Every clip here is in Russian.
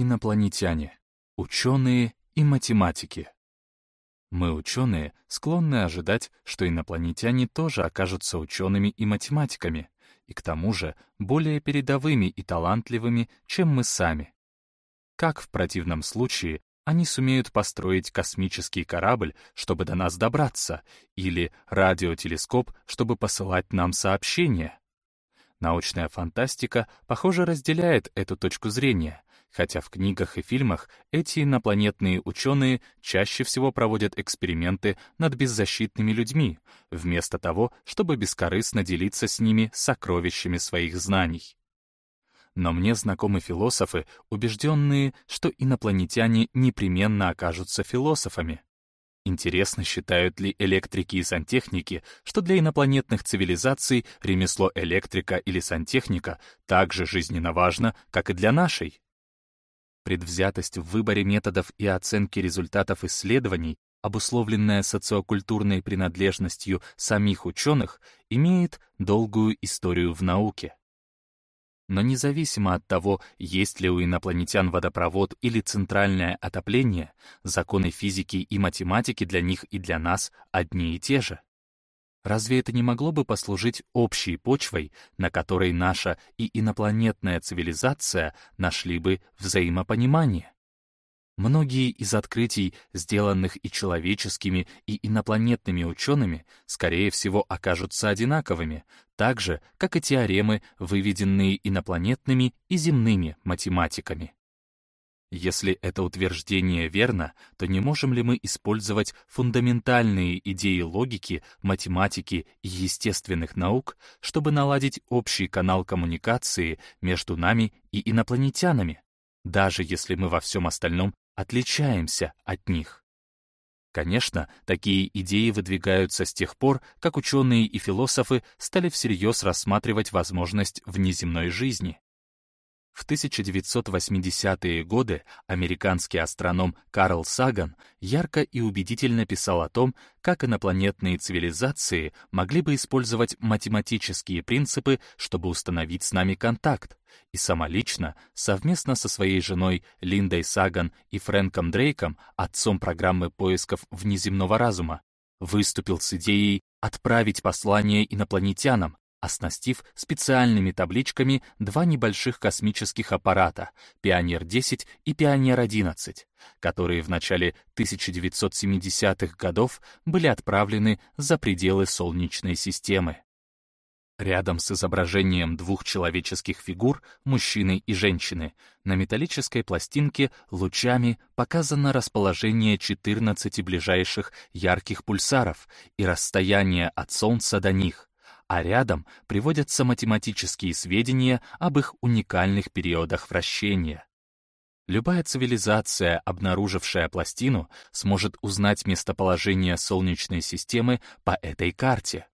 Инопланетяне, ученые и математики. Мы, ученые, склонны ожидать, что инопланетяне тоже окажутся учеными и математиками, и к тому же более передовыми и талантливыми, чем мы сами. Как в противном случае они сумеют построить космический корабль, чтобы до нас добраться, или радиотелескоп, чтобы посылать нам сообщения? Научная фантастика, похоже, разделяет эту точку зрения, хотя в книгах и фильмах эти инопланетные ученые чаще всего проводят эксперименты над беззащитными людьми, вместо того, чтобы бескорыстно делиться с ними сокровищами своих знаний. Но мне знакомы философы, убежденные, что инопланетяне непременно окажутся философами. Интересно, считают ли электрики и сантехники, что для инопланетных цивилизаций ремесло электрика или сантехника так же жизненно важно, как и для нашей? Предвзятость в выборе методов и оценке результатов исследований, обусловленная социокультурной принадлежностью самих ученых, имеет долгую историю в науке. Но независимо от того, есть ли у инопланетян водопровод или центральное отопление, законы физики и математики для них и для нас одни и те же. Разве это не могло бы послужить общей почвой, на которой наша и инопланетная цивилизация нашли бы взаимопонимание? Многие из открытий, сделанных и человеческими, и инопланетными учеными, скорее всего, окажутся одинаковыми, так же, как и теоремы, выведенные инопланетными и земными математиками. Если это утверждение верно, то не можем ли мы использовать фундаментальные идеи логики, математики и естественных наук, чтобы наладить общий канал коммуникации между нами и инопланетянами, даже если мы во всем остальном отличаемся от них? Конечно, такие идеи выдвигаются с тех пор, как ученые и философы стали всерьез рассматривать возможность внеземной жизни. В 1980-е годы американский астроном Карл Саган ярко и убедительно писал о том, как инопланетные цивилизации могли бы использовать математические принципы, чтобы установить с нами контакт, и самолично, совместно со своей женой Линдой Саган и Фрэнком Дрейком, отцом программы поисков внеземного разума, выступил с идеей отправить послание инопланетянам, оснастив специальными табличками два небольших космических аппарата «Пионер-10» и «Пионер-11», которые в начале 1970-х годов были отправлены за пределы Солнечной системы. Рядом с изображением двух человеческих фигур, мужчины и женщины, на металлической пластинке лучами показано расположение 14 ближайших ярких пульсаров и расстояние от Солнца до них, а рядом приводятся математические сведения об их уникальных периодах вращения. Любая цивилизация, обнаружившая пластину, сможет узнать местоположение Солнечной системы по этой карте.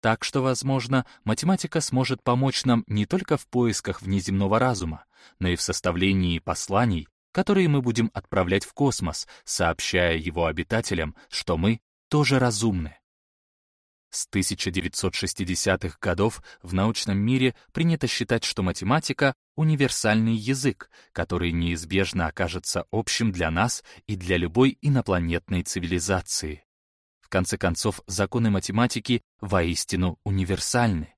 Так что, возможно, математика сможет помочь нам не только в поисках внеземного разума, но и в составлении посланий, которые мы будем отправлять в космос, сообщая его обитателям, что мы тоже разумны. С 1960-х годов в научном мире принято считать, что математика — универсальный язык, который неизбежно окажется общим для нас и для любой инопланетной цивилизации. В конце концов, законы математики воистину универсальны.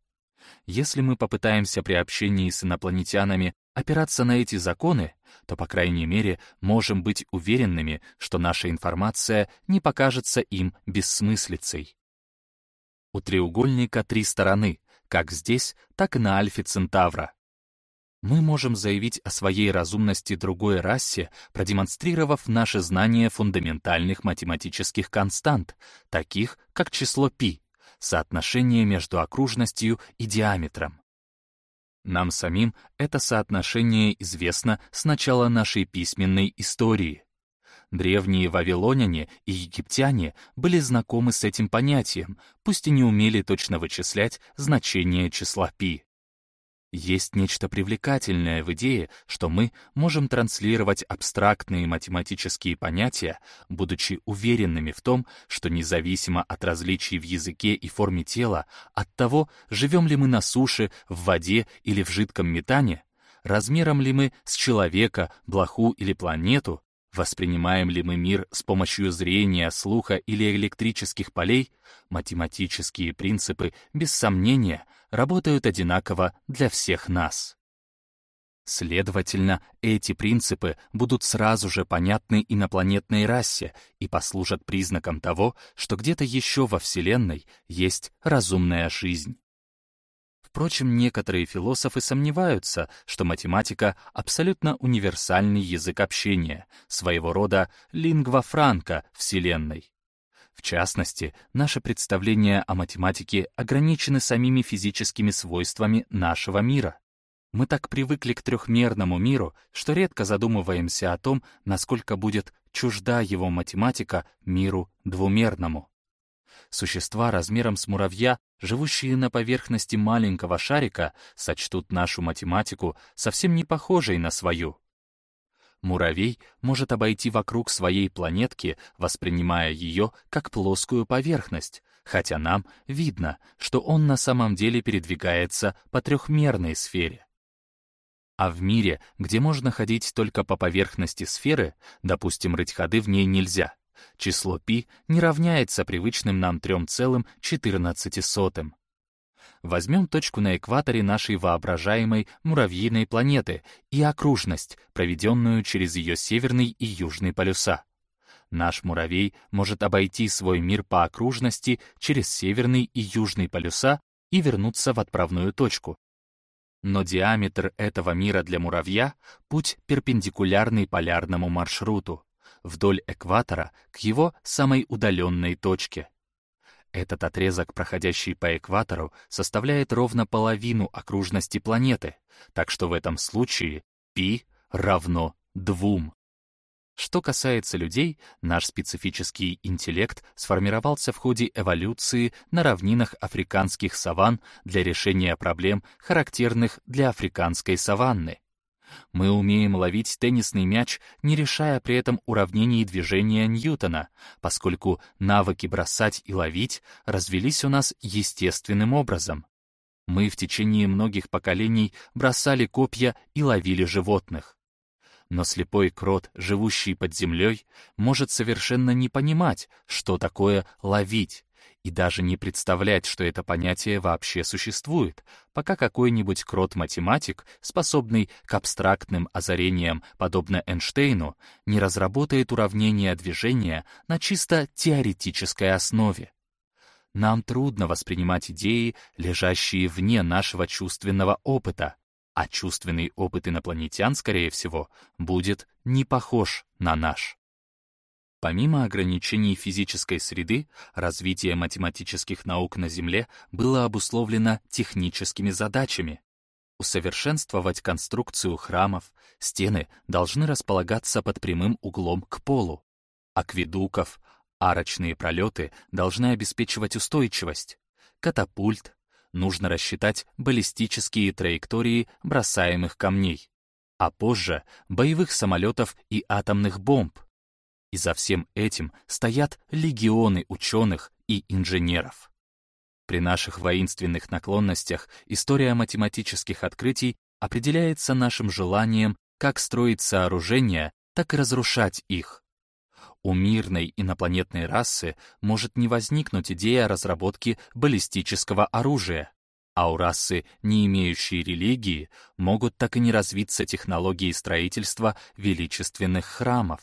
Если мы попытаемся при общении с инопланетянами опираться на эти законы, то, по крайней мере, можем быть уверенными, что наша информация не покажется им бессмыслицей. У треугольника три стороны, как здесь, так и на Альфе Центавра. Мы можем заявить о своей разумности другой расе, продемонстрировав наше знание фундаментальных математических констант, таких как число π, соотношение между окружностью и диаметром. Нам самим это соотношение известно с начала нашей письменной истории. Древние вавилоняне и египтяне были знакомы с этим понятием, пусть и не умели точно вычислять значение числа π. Есть нечто привлекательное в идее, что мы можем транслировать абстрактные математические понятия, будучи уверенными в том, что независимо от различий в языке и форме тела, от того, живем ли мы на суше, в воде или в жидком метане, размером ли мы с человека, блоху или планету, воспринимаем ли мы мир с помощью зрения, слуха или электрических полей, математические принципы, без сомнения, работают одинаково для всех нас. Следовательно, эти принципы будут сразу же понятны инопланетной расе и послужат признаком того, что где-то еще во Вселенной есть разумная жизнь. Впрочем, некоторые философы сомневаются, что математика — абсолютно универсальный язык общения, своего рода лингва франка Вселенной. В частности, наши представления о математике ограничены самими физическими свойствами нашего мира. Мы так привыкли к трехмерному миру, что редко задумываемся о том, насколько будет чужда его математика миру двумерному. Существа размером с муравья, живущие на поверхности маленького шарика, сочтут нашу математику совсем не похожей на свою. Муравей может обойти вокруг своей планетки, воспринимая ее как плоскую поверхность, хотя нам видно, что он на самом деле передвигается по трехмерной сфере. А в мире, где можно ходить только по поверхности сферы, допустим, рыть ходы в ней нельзя, число π не равняется привычным нам 3,14. Возьмем точку на экваторе нашей воображаемой муравьиной планеты и окружность, проведенную через ее северный и южный полюса. Наш муравей может обойти свой мир по окружности через северный и южный полюса и вернуться в отправную точку, но диаметр этого мира для муравья — путь перпендикулярный полярному маршруту, вдоль экватора к его самой удаленной точке. Этот отрезок, проходящий по экватору, составляет ровно половину окружности планеты, так что в этом случае π равно двум. Что касается людей, наш специфический интеллект сформировался в ходе эволюции на равнинах африканских саванн для решения проблем, характерных для африканской саванны. Мы умеем ловить теннисный мяч, не решая при этом уравнений движения Ньютона, поскольку навыки бросать и ловить развелись у нас естественным образом. Мы в течение многих поколений бросали копья и ловили животных но слепой крот, живущий под землей, может совершенно не понимать, что такое «ловить», и даже не представлять, что это понятие вообще существует, пока какой-нибудь крот-математик, способный к абстрактным озарениям, подобно Эйнштейну, не разработает уравнения движения на чисто теоретической основе. Нам трудно воспринимать идеи, лежащие вне нашего чувственного опыта, а чувственный опыт инопланетян, скорее всего, будет не похож на наш. Помимо ограничений физической среды, развитие математических наук на Земле было обусловлено техническими задачами. Усовершенствовать конструкцию храмов, стены должны располагаться под прямым углом к полу. Акведуков, арочные пролеты должны обеспечивать устойчивость. Катапульт, нужно рассчитать баллистические траектории бросаемых камней, а позже — боевых самолетов и атомных бомб. И за всем этим стоят легионы ученых и инженеров. При наших воинственных наклонностях история математических открытий определяется нашим желанием как строить сооружения, так и разрушать их. У мирной инопланетной расы может не возникнуть идея разработки баллистического оружия, а у расы, не имеющей религии, могут так и не развиться технологии строительства величественных храмов.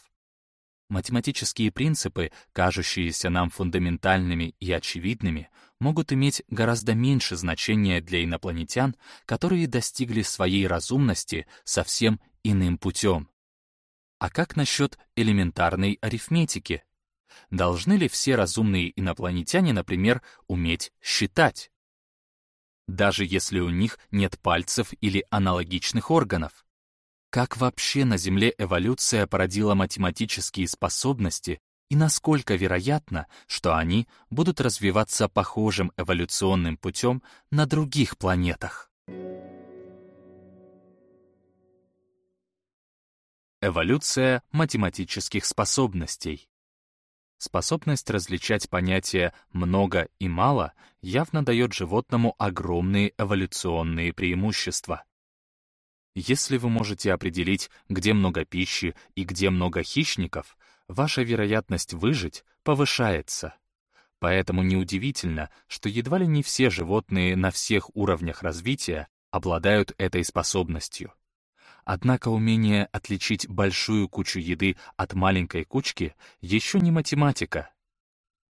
Математические принципы, кажущиеся нам фундаментальными и очевидными, могут иметь гораздо меньше значения для инопланетян, которые достигли своей разумности совсем иным путем. А как насчет элементарной арифметики? Должны ли все разумные инопланетяне, например, уметь считать? Даже если у них нет пальцев или аналогичных органов. Как вообще на Земле эволюция породила математические способности и насколько вероятно, что они будут развиваться похожим эволюционным путем на других планетах? Эволюция математических способностей. Способность различать понятия «много» и «мало» явно дает животному огромные эволюционные преимущества. Если вы можете определить, где много пищи и где много хищников, ваша вероятность выжить повышается. Поэтому неудивительно, что едва ли не все животные на всех уровнях развития обладают этой способностью. Однако умение отличить большую кучу еды от маленькой кучки еще не математика.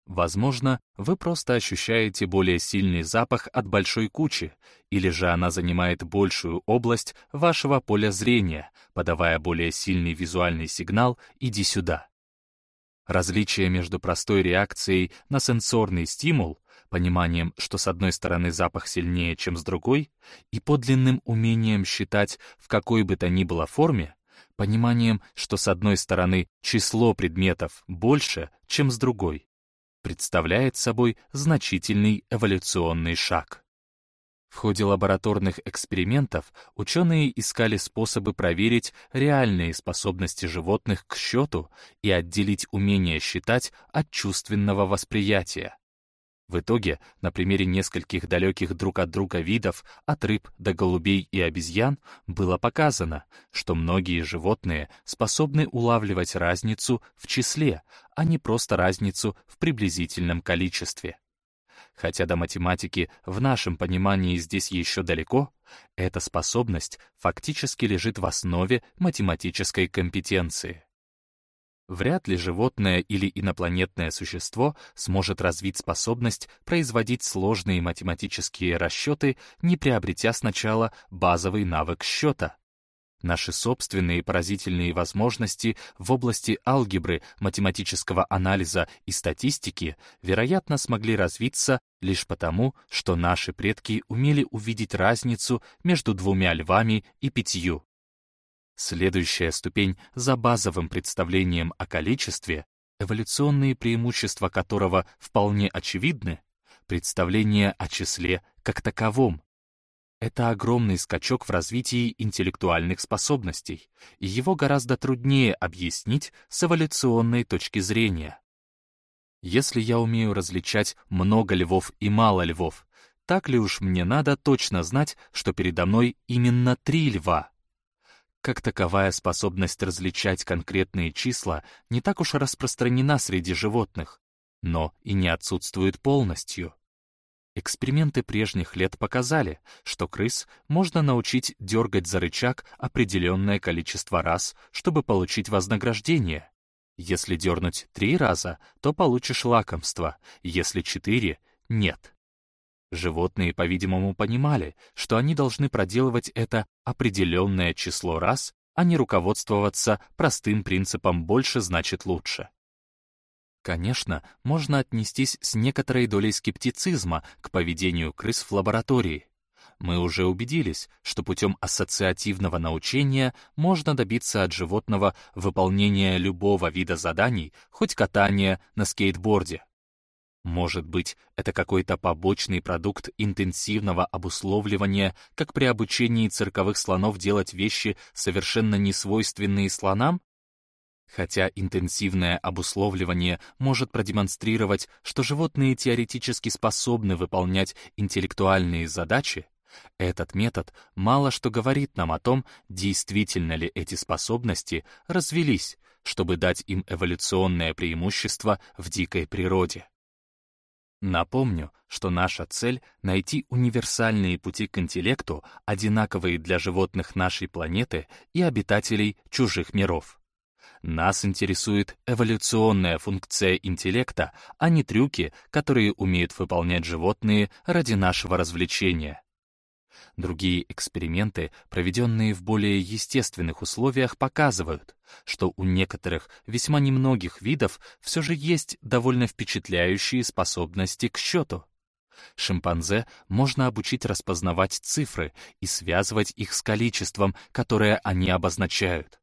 Возможно, вы просто ощущаете более сильный запах от большой кучи, или же она занимает большую область вашего поля зрения, подавая более сильный визуальный сигнал «иди сюда». Различие между простой реакцией на сенсорный стимул, пониманием, что с одной стороны запах сильнее, чем с другой, и подлинным умением считать в какой бы то ни было форме, пониманием, что с одной стороны число предметов больше, чем с другой, представляет собой значительный эволюционный шаг. В ходе лабораторных экспериментов ученые искали способы проверить реальные способности животных к счету и отделить умение считать от чувственного восприятия. В итоге, на примере нескольких далеких друг от друга видов, от рыб до голубей и обезьян, было показано, что многие животные способны улавливать разницу в числе, а не просто разницу в приблизительном количестве. Хотя до математики в нашем понимании здесь еще далеко, эта способность фактически лежит в основе математической компетенции. Вряд ли животное или инопланетное существо сможет развить способность производить сложные математические расчеты, не приобретя сначала базовый навык счета. Наши собственные поразительные возможности в области алгебры, математического анализа и статистики, вероятно, смогли развиться лишь потому, что наши предки умели увидеть разницу между двумя львами и пятью. Следующая ступень за базовым представлением о количестве, эволюционные преимущества которого вполне очевидны, представление о числе как таковом, это огромный скачок в развитии интеллектуальных способностей, и его гораздо труднее объяснить с эволюционной точки зрения. Если я умею различать много львов и мало львов, так ли уж мне надо точно знать, что передо мной именно три льва? Как таковая способность различать конкретные числа не так уж распространена среди животных, но и не отсутствует полностью. Эксперименты прежних лет показали, что крыс можно научить дергать за рычаг определенное количество раз, чтобы получить вознаграждение. Если дернуть три раза, то получишь лакомство, если четыре — нет. Животные, по-видимому, понимали, что они должны проделывать это определенное число раз, а не руководствоваться простым принципом «больше значит лучше». Конечно, можно отнестись с некоторой долей скептицизма к поведению крыс в лаборатории. Мы уже убедились, что путем ассоциативного научения можно добиться от животного выполнения любого вида заданий, хоть катания на скейтборде. Может быть, это какой-то побочный продукт интенсивного обусловливания, как при обучении цирковых слонов делать вещи, совершенно несвойственные слонам? Хотя интенсивное обусловливание может продемонстрировать, что животные теоретически способны выполнять интеллектуальные задачи, этот метод мало что говорит нам о том, действительно ли эти способности развелись, чтобы дать им эволюционное преимущество в дикой природе. Напомню, что наша цель — найти универсальные пути к интеллекту, одинаковые для животных нашей планеты и обитателей чужих миров. Нас интересует эволюционная функция интеллекта, а не трюки, которые умеют выполнять животные ради нашего развлечения. Другие эксперименты, проведенные в более естественных условиях, показывают, что у некоторых весьма немногих видов все же есть довольно впечатляющие способности к счету. Шимпанзе можно обучить распознавать цифры и связывать их с количеством, которое они обозначают.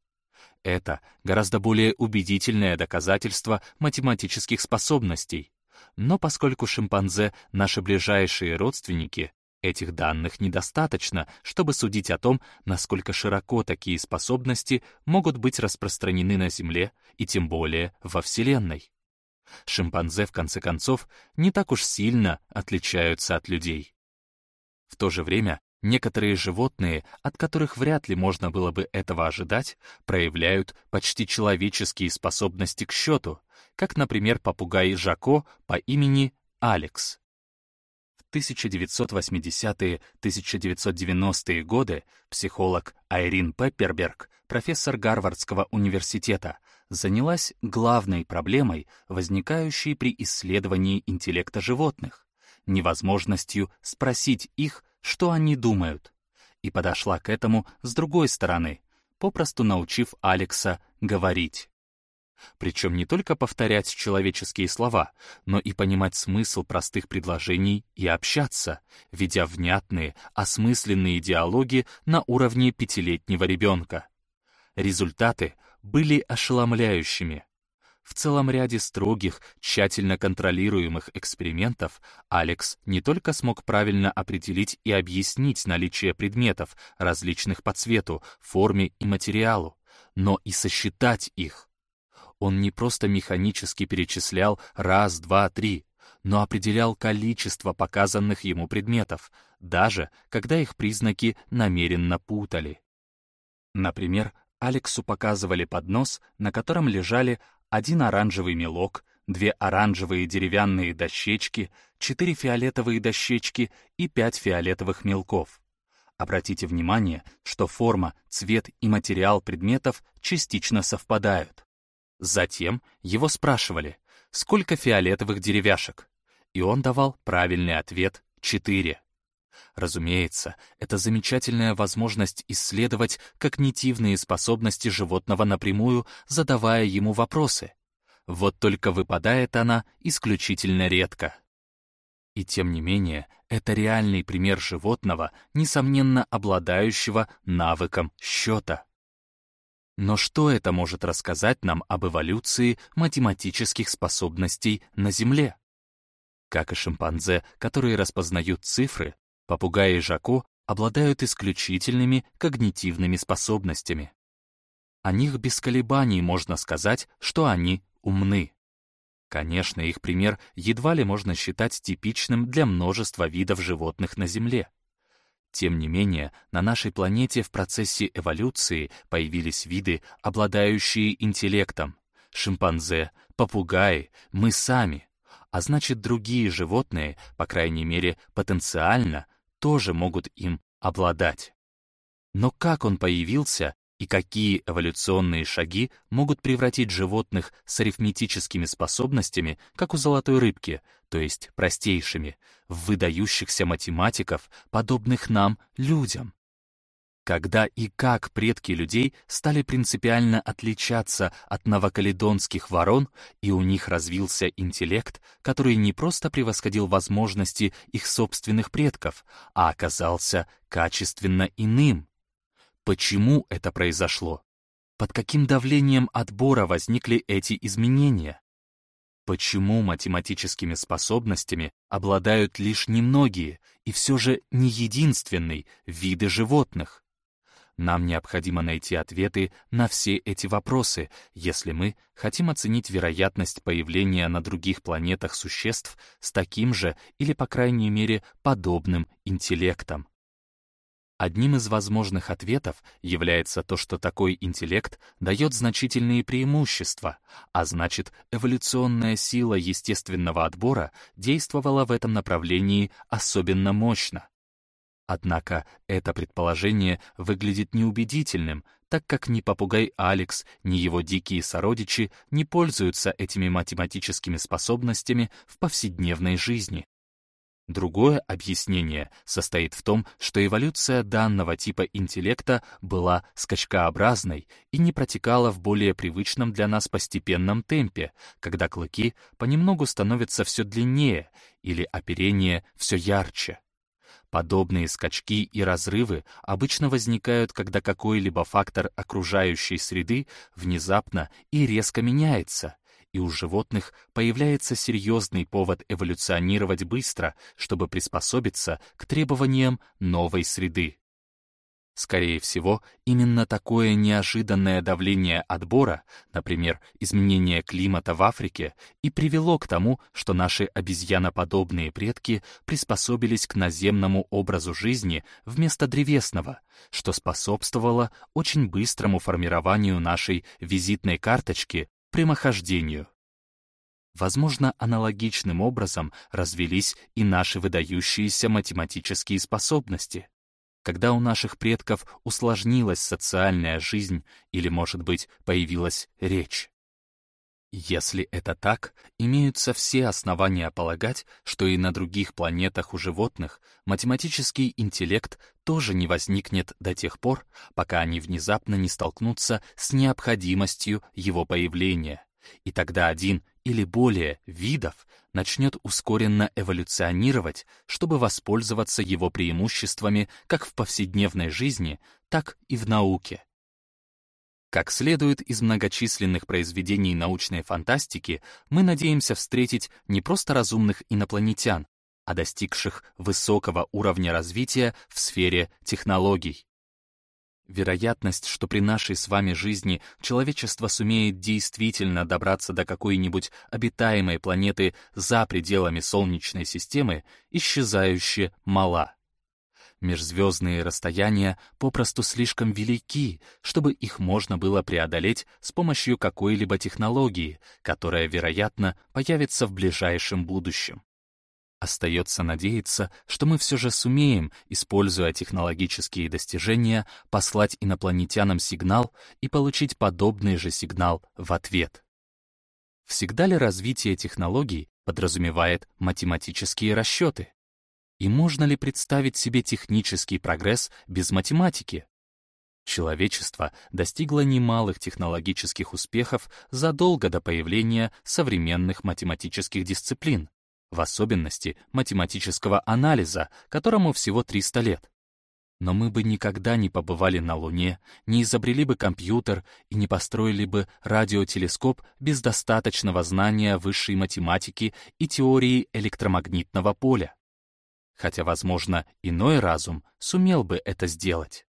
Это гораздо более убедительное доказательство математических способностей. Но поскольку шимпанзе — наши ближайшие родственники, этих данных недостаточно, чтобы судить о том, насколько широко такие способности могут быть распространены на Земле и тем более во Вселенной. Шимпанзе, в конце концов, не так уж сильно отличаются от людей. В то же время Некоторые животные, от которых вряд ли можно было бы этого ожидать, проявляют почти человеческие способности к счету, как, например, попугай Жако по имени Алекс. В 1980-1990-е годы психолог Айрин Пепперберг, профессор Гарвардского университета, занялась главной проблемой, возникающей при исследовании интеллекта животных — невозможностью спросить их, что они думают, и подошла к этому с другой стороны, попросту научив Алекса говорить. Причем не только повторять человеческие слова, но и понимать смысл простых предложений и общаться, ведя внятные, осмысленные диалоги на уровне пятилетнего ребенка. Результаты были ошеломляющими. В целом ряде строгих, тщательно контролируемых экспериментов Алекс не только смог правильно определить и объяснить наличие предметов, различных по цвету, форме и материалу, но и сосчитать их. Он не просто механически перечислял раз, два, три, но определял количество показанных ему предметов, даже когда их признаки намеренно путали. Например, Алексу показывали поднос, на котором лежали один оранжевый мелок, две оранжевые деревянные дощечки, четыре фиолетовые дощечки и пять фиолетовых мелков. Обратите внимание, что форма, цвет и материал предметов частично совпадают. Затем его спрашивали, сколько фиолетовых деревяшек, и он давал правильный ответ — четыре. Разумеется, это замечательная возможность исследовать когнитивные способности животного напрямую, задавая ему вопросы. Вот только выпадает она исключительно редко. И тем не менее, это реальный пример животного, несомненно обладающего навыком счета. Но что это может рассказать нам об эволюции математических способностей на Земле? Как и шимпанзе, которые распознают цифры, Попугаи и Жако обладают исключительными когнитивными способностями. О них без колебаний можно сказать, что они умны. Конечно, их пример едва ли можно считать типичным для множества видов животных на Земле. Тем не менее, на нашей планете в процессе эволюции появились виды, обладающие интеллектом. Шимпанзе, попугаи, мы сами. А значит, другие животные, по крайней мере, потенциально, тоже могут им обладать. Но как он появился и какие эволюционные шаги могут превратить животных с арифметическими способностями, как у золотой рыбки, то есть простейшими, в выдающихся математиков, подобных нам, людям? когда и как предки людей стали принципиально отличаться от новокаледонских ворон, и у них развился интеллект, который не просто превосходил возможности их собственных предков, а оказался качественно иным. Почему это произошло? Под каким давлением отбора возникли эти изменения? Почему математическими способностями обладают лишь немногие и все же не единственные виды животных? Нам необходимо найти ответы на все эти вопросы, если мы хотим оценить вероятность появления на других планетах существ с таким же или, по крайней мере, подобным интеллектом. Одним из возможных ответов является то, что такой интеллект дает значительные преимущества, а значит, эволюционная сила естественного отбора действовала в этом направлении особенно мощно. Однако это предположение выглядит неубедительным, так как ни попугай Алекс, ни его дикие сородичи не пользуются этими математическими способностями в повседневной жизни. Другое объяснение состоит в том, что эволюция данного типа интеллекта была скачкообразной и не протекала в более привычном для нас постепенном темпе, когда клыки понемногу становятся все длиннее или оперение все ярче. Подобные скачки и разрывы обычно возникают, когда какой-либо фактор окружающей среды внезапно и резко меняется, и у животных появляется серьезный повод эволюционировать быстро, чтобы приспособиться к требованиям новой среды. Скорее всего, именно такое неожиданное давление отбора, например, изменение климата в Африке, и привело к тому, что наши обезьяноподобные предки приспособились к наземному образу жизни вместо древесного, что способствовало очень быстрому формированию нашей визитной карточки прямохождению. Возможно, аналогичным образом развились и наши выдающиеся математические способности когда у наших предков усложнилась социальная жизнь или, может быть, появилась речь. Если это так, имеются все основания полагать, что и на других планетах у животных математический интеллект тоже не возникнет до тех пор, пока они внезапно не столкнутся с необходимостью его появления. И тогда один или более видов начнет ускоренно эволюционировать, чтобы воспользоваться его преимуществами как в повседневной жизни, так и в науке. Как следует из многочисленных произведений научной фантастики, мы надеемся встретить не просто разумных инопланетян, а достигших высокого уровня развития в сфере технологий. Вероятность, что при нашей с вами жизни человечество сумеет действительно добраться до какой-нибудь обитаемой планеты за пределами Солнечной системы, исчезающе мала. Межзвездные расстояния попросту слишком велики, чтобы их можно было преодолеть с помощью какой-либо технологии, которая, вероятно, появится в ближайшем будущем. Остается надеяться, что мы все же сумеем, используя технологические достижения, послать инопланетянам сигнал и получить подобный же сигнал в ответ. Всегда ли развитие технологий подразумевает математические расчеты? И можно ли представить себе технический прогресс без математики? Человечество достигло немалых технологических успехов задолго до появления современных математических дисциплин в особенности математического анализа, которому всего 300 лет. Но мы бы никогда не побывали на Луне, не изобрели бы компьютер и не построили бы радиотелескоп без достаточного знания высшей математики и теории электромагнитного поля. Хотя, возможно, иной разум сумел бы это сделать.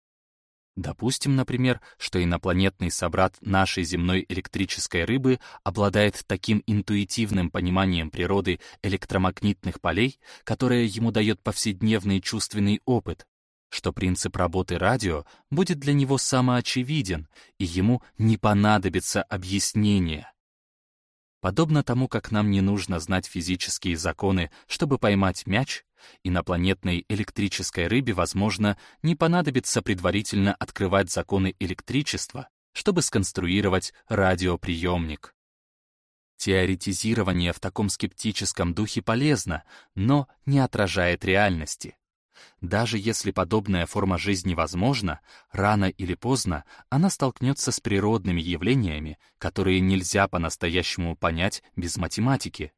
Допустим, например, что инопланетный собрат нашей земной электрической рыбы обладает таким интуитивным пониманием природы электромагнитных полей, которое ему дает повседневный чувственный опыт, что принцип работы радио будет для него самоочевиден, и ему не понадобится объяснение. Подобно тому, как нам не нужно знать физические законы, чтобы поймать мяч, Инопланетной электрической рыбе, возможно, не понадобится предварительно открывать законы электричества, чтобы сконструировать радиоприемник. Теоретизирование в таком скептическом духе полезно, но не отражает реальности. Даже если подобная форма жизни возможна, рано или поздно она столкнется с природными явлениями, которые нельзя по-настоящему понять без математики.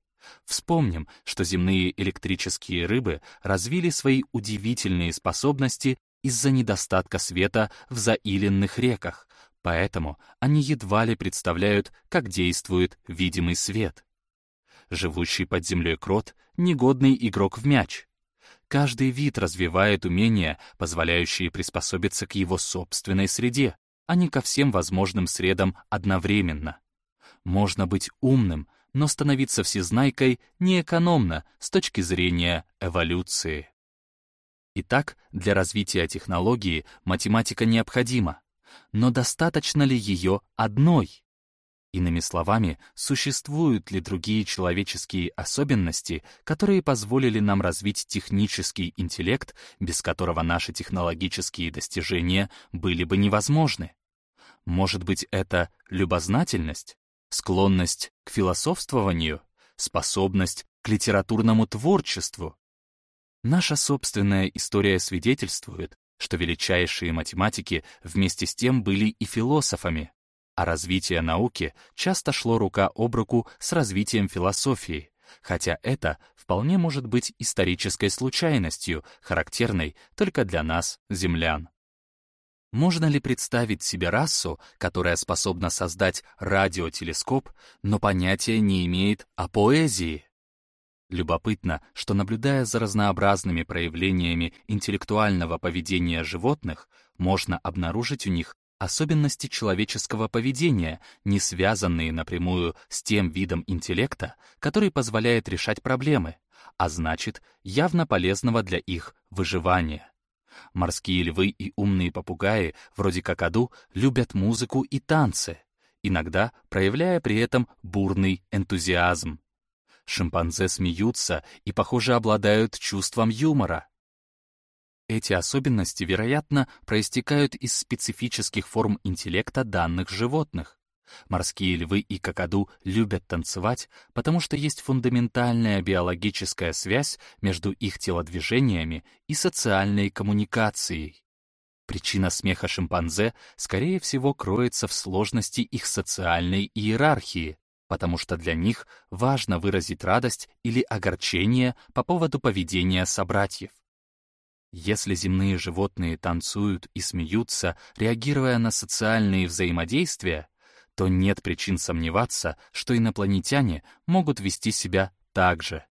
Вспомним, что земные электрические рыбы развили свои удивительные способности из-за недостатка света в заиленных реках, поэтому они едва ли представляют, как действует видимый свет. Живущий под землей крот — негодный игрок в мяч. Каждый вид развивает умения, позволяющие приспособиться к его собственной среде, а не ко всем возможным средам одновременно. Можно быть умным — но становиться всезнайкой неэкономно с точки зрения эволюции. Итак, для развития технологии математика необходима, но достаточно ли ее одной? Иными словами, существуют ли другие человеческие особенности, которые позволили нам развить технический интеллект, без которого наши технологические достижения были бы невозможны? Может быть, это любознательность? склонность к философствованию, способность к литературному творчеству. Наша собственная история свидетельствует, что величайшие математики вместе с тем были и философами, а развитие науки часто шло рука об руку с развитием философии, хотя это вполне может быть исторической случайностью, характерной только для нас, землян. Можно ли представить себе расу, которая способна создать радиотелескоп, но понятия не имеет о поэзии? Любопытно, что наблюдая за разнообразными проявлениями интеллектуального поведения животных, можно обнаружить у них особенности человеческого поведения, не связанные напрямую с тем видом интеллекта, который позволяет решать проблемы, а значит, явно полезного для их выживания. Морские львы и умные попугаи, вроде какаду, любят музыку и танцы, иногда проявляя при этом бурный энтузиазм. Шимпанзе смеются и, похоже, обладают чувством юмора. Эти особенности, вероятно, проистекают из специфических форм интеллекта данных животных. Морские львы и какаду любят танцевать, потому что есть фундаментальная биологическая связь между их телодвижениями и социальной коммуникацией. Причина смеха шимпанзе, скорее всего, кроется в сложности их социальной иерархии, потому что для них важно выразить радость или огорчение по поводу поведения собратьев. Если земные животные танцуют и смеются, реагируя на социальные взаимодействия, то нет причин сомневаться, что инопланетяне могут вести себя так же.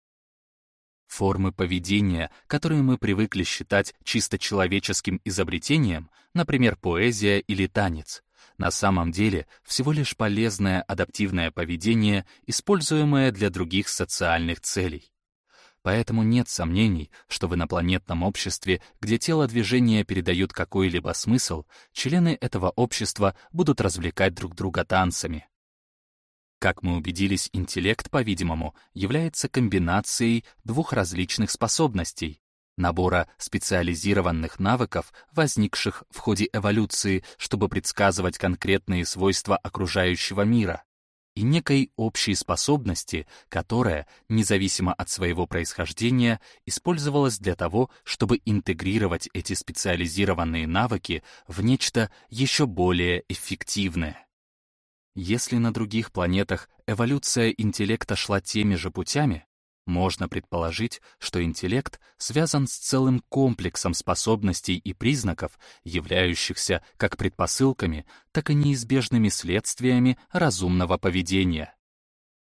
Формы поведения, которые мы привыкли считать чисто человеческим изобретением, например, поэзия или танец, на самом деле всего лишь полезное адаптивное поведение, используемое для других социальных целей. Поэтому нет сомнений, что в инопланетном обществе, где телодвижения передают какой-либо смысл, члены этого общества будут развлекать друг друга танцами. Как мы убедились, интеллект, по-видимому, является комбинацией двух различных способностей, набора специализированных навыков, возникших в ходе эволюции, чтобы предсказывать конкретные свойства окружающего мира, и некой общей способности, которая, независимо от своего происхождения, использовалась для того, чтобы интегрировать эти специализированные навыки в нечто еще более эффективное. Если на других планетах эволюция интеллекта шла теми же путями, можно предположить, что интеллект связан с целым комплексом способностей и признаков, являющихся как предпосылками, так и неизбежными следствиями разумного поведения.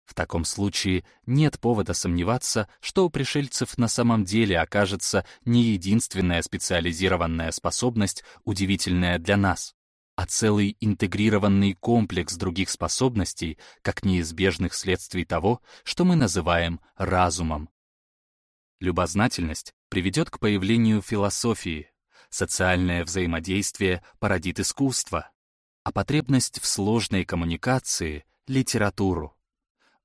В таком случае нет повода сомневаться, что у пришельцев на самом деле окажется не единственная специализированная способность, удивительная для нас а целый интегрированный комплекс других способностей, как неизбежных следствий того, что мы называем разумом. Любознательность приведет к появлению философии, социальное взаимодействие породит искусство, а потребность в сложной коммуникации — литературу.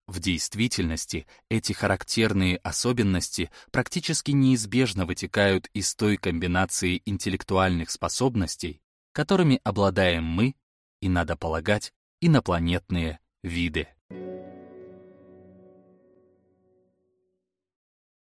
В действительности эти характерные особенности практически неизбежно вытекают из той комбинации интеллектуальных способностей, которыми обладаем мы и, надо полагать, инопланетные виды.